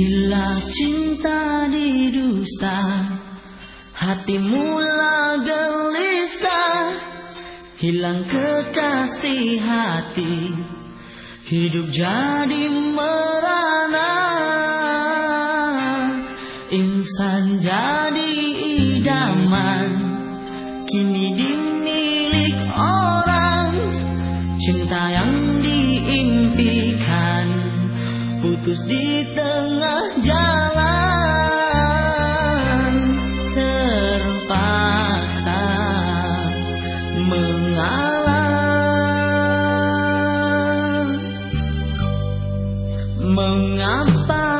Bila cinta didusta Hatimu lah gelisah. Hilang kekasih hati Hidup jadi merana. Insan jadi idaman Kini dimilik orang. Cinta yang diimpi putus di tengah jalan terpaksa mengalah mengapa